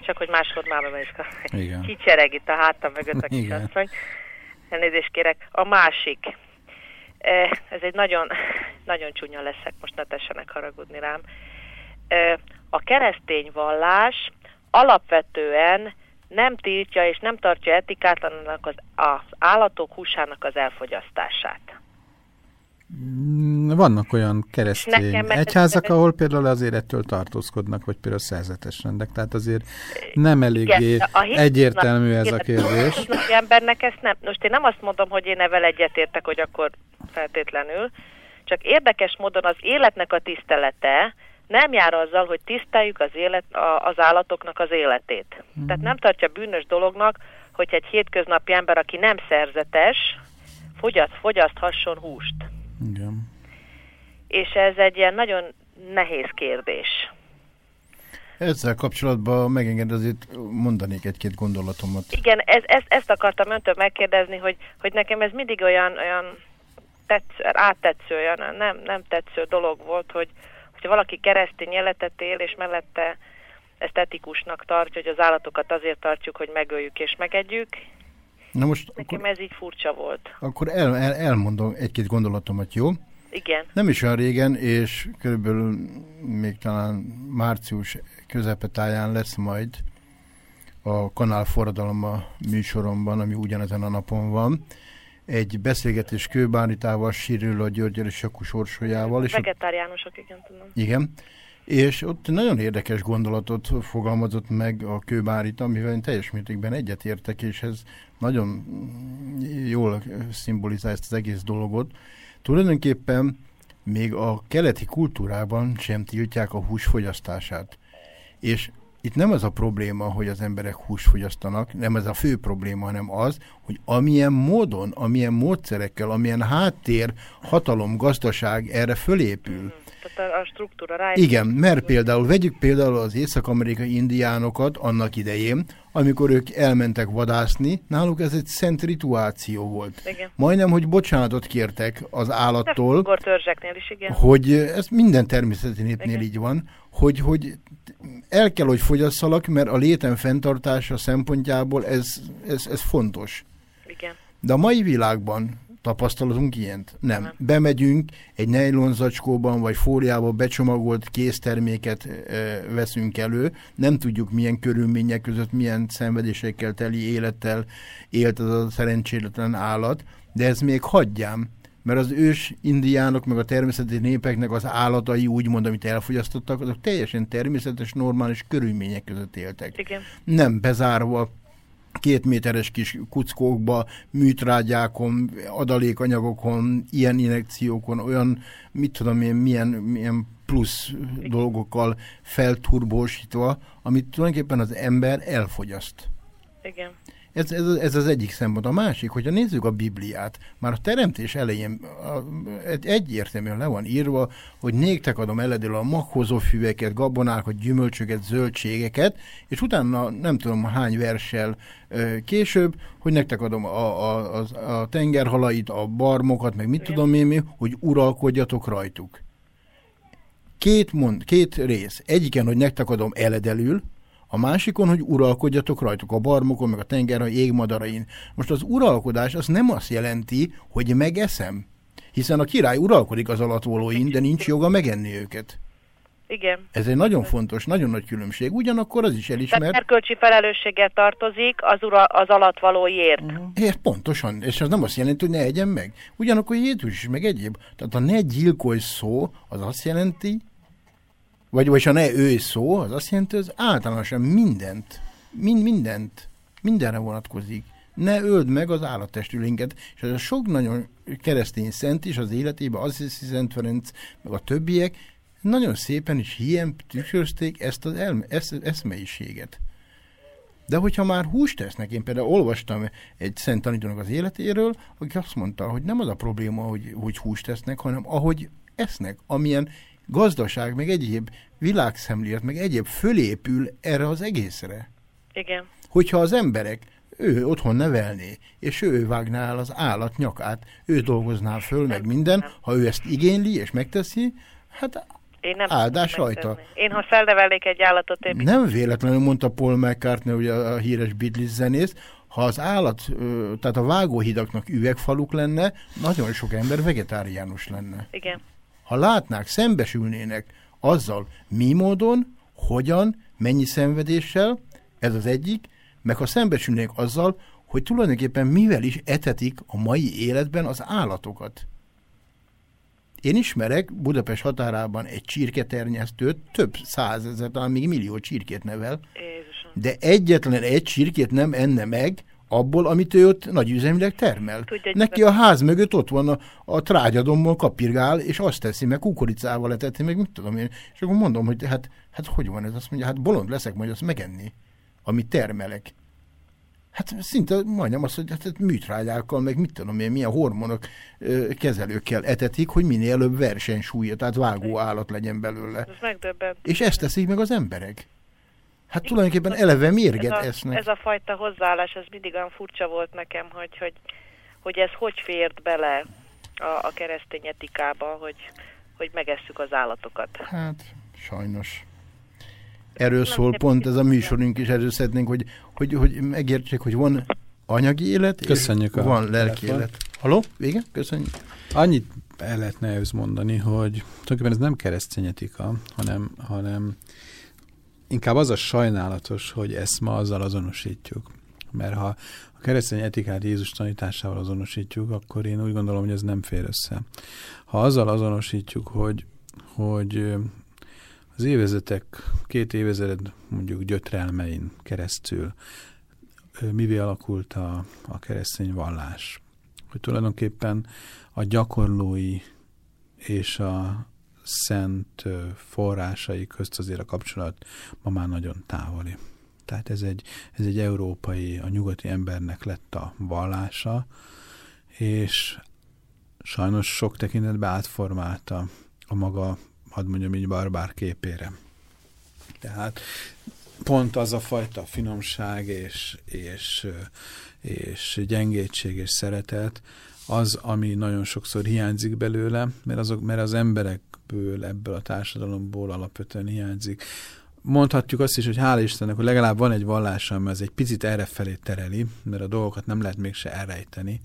csak hogy más formában is kapja. Kicsereg itt a hátam mögött a kisasszony. Elnézést kérek. A másik. E, ez egy nagyon, nagyon csúnya leszek, most ne tessenek haragudni rám. E, a keresztény vallás alapvetően nem tiltja és nem tartja etikátlanak az, az állatok húsának az elfogyasztását. Mm, vannak olyan keresztény egyházak, ez... ahol például azért ettől tartózkodnak, vagy például szerzetes rendek, tehát azért nem eléggé Igen, egyértelmű ez a kérdés. A embernek ezt nem, most én nem azt mondom, hogy én evel egyetértek, hogy akkor feltétlenül, csak érdekes módon az életnek a tisztelete nem jár azzal, hogy tiszteljük az, élet, az állatoknak az életét. Mm. Tehát nem tartja bűnös dolognak, hogy egy hétköznapi ember, aki nem szerzetes, fogyaszt, fogyaszthasson húst. És ez egy ilyen nagyon nehéz kérdés. Ezzel kapcsolatban megenged azért mondanék egy-két gondolatomat. Igen, ez, ez, ezt akartam öntől megkérdezni, hogy, hogy nekem ez mindig olyan, olyan tetsző, áttetsző, olyan nem, nem tetsző dolog volt, hogy, hogyha valaki keresztény életet él, és mellette ezt etikusnak tartja, hogy az állatokat azért tartjuk, hogy megöljük és megegyük, Na most Nekem akkor, ez így furcsa volt. Akkor el, el, elmondom egy-két gondolatomat, jó? Igen. Nem is olyan régen, és körülbelül még talán március közepetáján lesz majd a Kanál Forradalom műsoromban, ami ugyanezen a napon van, egy beszélgetés Kőbánitával, Sirül, Györgyel és Sakus Orsolyával. Vegetáriánusok, igen, tudom. Igen. És ott nagyon érdekes gondolatot fogalmazott meg a kőbárita, amivel én teljes mértékben egyetértek, és ez nagyon jól szimbolizálja ezt az egész dolgot. Tulajdonképpen még a keleti kultúrában sem tiltják a hús fogyasztását. És itt nem az a probléma, hogy az emberek húst fogyasztanak, nem ez a fő probléma, hanem az, hogy amilyen módon, amilyen módszerekkel, amilyen háttér, hatalom, gazdaság erre fölépül. Tehát a, a struktúra rá... Igen, mert például, vegyük például az észak-amerikai indiánokat annak idején, amikor ők elmentek vadászni, náluk ez egy szent rituáció volt. Igen. Majdnem, hogy bocsánatot kértek az állattól, törzseknél is, igen. hogy ez minden Igen. így van, hogy, hogy el kell, hogy fogyasszalak, mert a létem fenntartása szempontjából ez, ez, ez fontos. Igen. De a mai világban tapasztalatunk ilyent? Nem. Nem. Bemegyünk, egy zacskóban vagy fóliába becsomagolt készterméket e, veszünk elő, nem tudjuk milyen körülmények között, milyen szenvedésekkel teli élettel élt az a szerencsétlen állat, de ez még hagyjám, mert az ős indiánok, meg a természeti népeknek az állatai, úgymond, amit elfogyasztottak, azok teljesen természetes, normális körülmények között éltek Igen. nem bezárva két méteres kis kuckókba, műtrágyákon, adalékanyagokon, ilyen injekciókon, olyan, mit tudom én, milyen, milyen plusz dolgokkal felturbósítva, amit tulajdonképpen az ember elfogyaszt. Igen. Ez, ez, ez az egyik szempont. A másik, hogyha nézzük a Bibliát, már a teremtés elején egy- egyértelműen le van írva, hogy néktek adom eledül a maghozó füveket, gabonákat, gyümölcsöket, zöldségeket, és utána nem tudom hány verssel később, hogy nektek adom a, a, a, a tengerhalait, a barmokat, meg mit tudom én mi, hogy uralkodjatok rajtuk. Két, mond, két rész. Egyiken, hogy nektek adom eledelül, a másikon, hogy uralkodjatok rajtuk a barmokon, meg a tengerhaj égmadarain. Most az uralkodás az nem azt jelenti, hogy megeszem. Hiszen a király uralkodik az alattvolóin, de nincs joga megenni őket. Igen. Ez egy nagyon fontos, nagyon nagy különbség. Ugyanakkor az is Tehát elismert, erkölcsi felelősséggel tartozik az, ura, az alattvalóiért. Ért, pontosan, és az nem azt jelenti, hogy ne egyen meg. Ugyanakkor Jézus is, meg egyéb. Tehát a ne gyilkolj szó, az azt jelenti, vagy, vagy a ne őj szó, az azt jelenti, hogy az általánosan mindent, mind, mindent, mindenre vonatkozik. Ne öld meg az állattestülénket, és ez a sok nagyon keresztény szent is az életében, az is Szent Ferenc, meg a többiek, nagyon szépen is ilyen tükrözték ezt az elme, esz, eszmeiséget. De hogyha már húst tesznek, én például olvastam egy szent tanítónak az életéről, aki azt mondta, hogy nem az a probléma, hogy, hogy húst tesznek, hanem ahogy esznek, amilyen gazdaság, meg egyéb világszemlélet, meg egyéb fölépül erre az egészre. Igen. Hogyha az emberek, ő otthon nevelné, és ő vágná el az állat nyakát, ő dolgozná föl, meg minden, ha ő ezt igényli és megteszi, hát Én nem Áldás rajta. megtenni. Én, ha felnevelnék egy állatot, én Nem véletlenül mondta Paul McCartney, ugye a híres Beatles zenész, ha az állat, tehát a vágóhidaknak üvegfaluk lenne, nagyon sok ember vegetáriánus lenne. Igen. Ha látnák, szembesülnének azzal, mi módon, hogyan, mennyi szenvedéssel, ez az egyik, meg ha szembesülnének azzal, hogy tulajdonképpen mivel is etetik a mai életben az állatokat. Én ismerek Budapest határában egy csirketernyesztőt, több százezer, talán még millió csirkét nevel, Jézusom. de egyetlen egy csirkét nem enne meg abból, amit ő ott nagyüzemileg termel. Tudja, Neki a ház mögött ott van a, a trágyadomból kapirgál, és azt teszi, meg kukoricával leteti, meg mit tudom én. És akkor mondom, hogy hát, hát hogy van ez? Azt mondja, hát bolond leszek majd azt megenni, amit termelek. Hát szinte majdnem azt, hogy hát, hát műtrágyákkal, meg mit tudom én, milyen hormonok ö, kezelőkkel etetik, hogy minél előbb versenysúlya, tehát vágó állat legyen belőle. Ez megdöbbent. És ezt teszik meg az emberek. Hát tulajdonképpen eleve mérget ez a, esznek. Ez a fajta hozzáállás, ez mindig olyan furcsa volt nekem, hogy, hogy, hogy ez hogy fért bele a, a keresztény etikába, hogy, hogy megesszük az állatokat. Hát, sajnos. Erről szól pont ez a műsorunk is, erről szeretnénk, hogy, hogy, hogy megértsék, hogy van anyagi élet, Köszönjük és a van lelki telefont. élet. Haló? Vége? Köszönjük. Annyit el lehetne ehhez mondani, hogy tulajdonképpen ez nem keresztény etika, hanem, hanem inkább az a sajnálatos, hogy ezt ma azzal azonosítjuk. Mert ha a keresztény etikát Jézus tanításával azonosítjuk, akkor én úgy gondolom, hogy ez nem fér össze. Ha azzal azonosítjuk, hogy, hogy az évezetek, két évezred mondjuk gyötrelmein keresztül mivé alakult a, a keresztény vallás, hogy tulajdonképpen a gyakorlói és a szent forrásai közt azért a kapcsolat ma már nagyon távoli. Tehát ez egy, ez egy európai, a nyugati embernek lett a vallása, és sajnos sok tekintetben átformálta a maga, hadd mondjam így, barbár képére. Tehát pont az a fajta finomság és, és, és gyengétség és szeretet, az, ami nagyon sokszor hiányzik belőle, mert, azok, mert az emberekből, ebből a társadalomból alapvetően hiányzik mondhatjuk azt is, hogy hála Istennek, hogy legalább van egy vallás, ami ez egy picit erre felé tereli, mert a dolgokat nem lehet mégse elrejteni.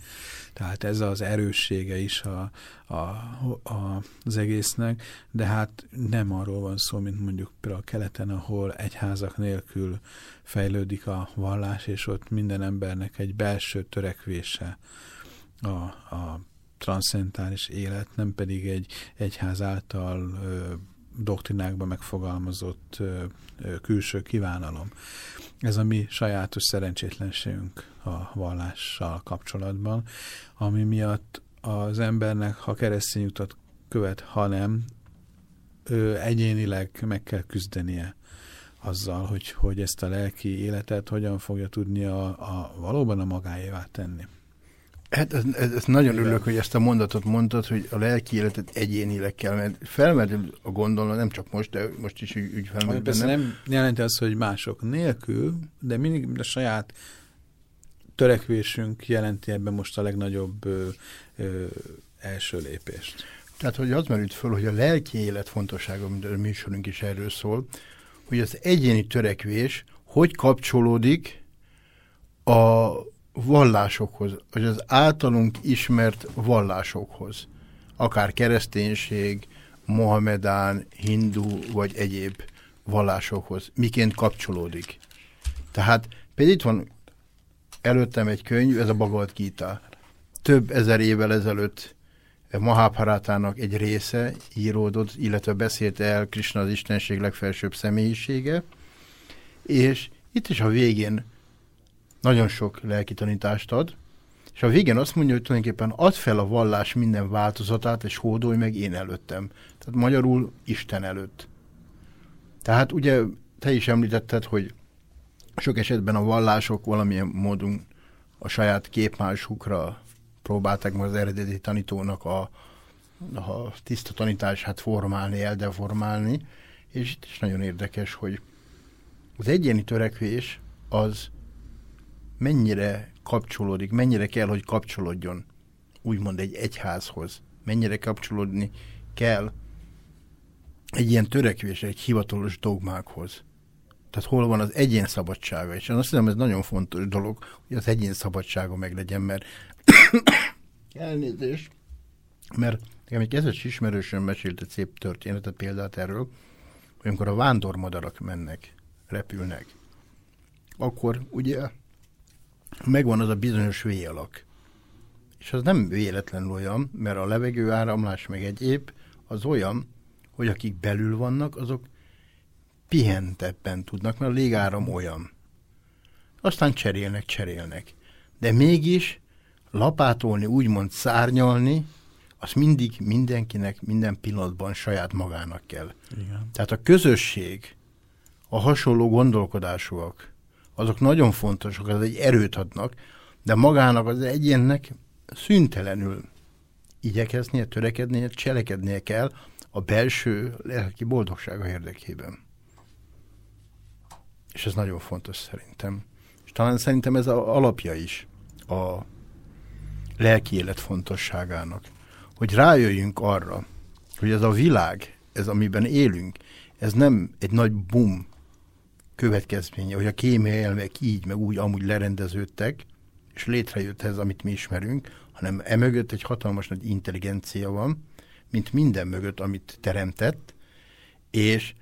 Tehát ez az erőssége is a, a, a, az egésznek, de hát nem arról van szó, mint mondjuk például a keleten, ahol egyházak nélkül fejlődik a vallás, és ott minden embernek egy belső törekvése a, a transzentális élet, nem pedig egy egyház által ö, doktrinákban megfogalmazott ö, ö, külső kívánalom. Ez a mi sajátos szerencsétlenségünk a vallással kapcsolatban, ami miatt az embernek, ha keresztény utat követ, ha nem, ő egyénileg meg kell küzdenie azzal, hogy, hogy ezt a lelki életet hogyan fogja tudni a, a valóban a magáévá tenni. Hát ez, ez, ez nagyon Igen. örülök, hogy ezt a mondatot mondtad, hogy a lelki életet egyénileg kell, mert felmerül a gondolom, nem csak most, de most is úgy, úgy felmerül. Persze nem jelenti azt, hogy mások nélkül, de mindig a saját törekvésünk jelenti ebben most a legnagyobb ö, ö, első lépést. Tehát, hogy az merült föl, hogy a lelki élet fontossága, mint a műsorunk is erről szól, hogy az egyéni törekvés hogy kapcsolódik a vallásokhoz, vagy az általunk ismert vallásokhoz, akár kereszténység, mohamedán, hindu vagy egyéb vallásokhoz, miként kapcsolódik. Tehát például itt van előttem egy könyv, ez a Bhagavad Gita. Több ezer évvel ezelőtt Mahabharatának egy része íródott, illetve beszélt el Krishna az Istenség legfelsőbb személyisége, és itt is a végén nagyon sok lelki tanítást ad, és a végén azt mondja, hogy tulajdonképpen add fel a vallás minden változatát, és hódolj meg én előttem. Tehát magyarul Isten előtt. Tehát ugye te is említetted, hogy sok esetben a vallások valamilyen módon a saját képmásukra próbálták meg az eredeti tanítónak a, a tiszta tanítását formálni, eldeformálni, és itt is nagyon érdekes, hogy az egyéni törekvés az mennyire kapcsolódik, mennyire kell, hogy kapcsolódjon úgymond egy egyházhoz, mennyire kapcsolódni kell egy ilyen törekvés, egy hivatalos dogmákhoz. Tehát hol van az egyén szabadsága, és én azt hiszem, ez nagyon fontos dolog, hogy az egyén szabadsága meg legyen, mert elnézés, mert nekem egy kezdet ismerősen mesélt egy szép történetet, példát erről, hogy amikor a vándormadarak mennek, repülnek, akkor ugye megvan az a bizonyos V-alak. És az nem véletlenül olyan, mert a levegő áramlás meg egyéb az olyan, hogy akik belül vannak, azok pihentebben tudnak, mert a légáram olyan. Aztán cserélnek, cserélnek. De mégis lapátolni, úgymond szárnyalni, az mindig mindenkinek, minden pillanatban saját magának kell. Igen. Tehát a közösség, a hasonló gondolkodásúak, azok nagyon fontosak, az egy erőt adnak, de magának az egyénnek szüntelenül igyekeznie, törekednie, cselekednie kell a belső lelki boldogsága érdekében. És ez nagyon fontos szerintem. És talán szerintem ez a alapja is a lelki élet fontosságának. Hogy rájöjjünk arra, hogy ez a világ, ez amiben élünk, ez nem egy nagy bum, következménye, hogy a kémia elmek így, meg úgy amúgy lerendeződtek, és létrejött ez, amit mi ismerünk, hanem emögött egy hatalmas nagy intelligencia van, mint minden mögött, amit teremtett, és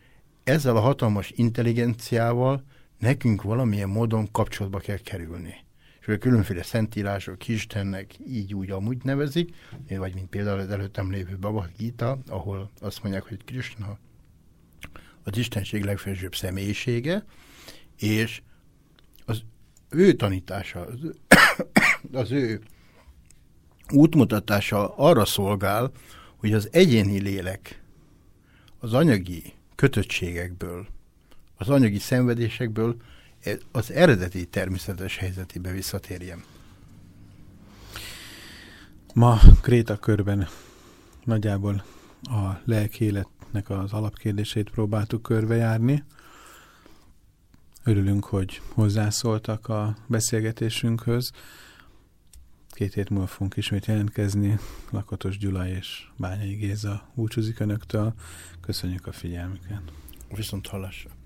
ezzel a hatalmas intelligenciával nekünk valamilyen módon kapcsolatba kell kerülni. És a különféle szentírások Istennek így úgy amúgy nevezik, vagy mint például az előttem lévő Bhagavad Gita, ahol azt mondják, hogy Krishna az Istenség legfelsőbb személyisége, és az ő tanítása, az ő, az ő útmutatása arra szolgál, hogy az egyéni lélek az anyagi kötöttségekből, az anyagi szenvedésekből az eredeti természetes helyzetébe visszatérjem. Ma Kréta körben nagyjából a lelki életnek az alapkérdését próbáltuk körbejárni. Örülünk, hogy hozzászóltak a beszélgetésünkhöz. Két hét múlva fogunk ismét jelentkezni. Lakatos Gyula és Bányai Géza búcsúzik Önöktől. Köszönjük a figyelmüket. Viszont hallásra.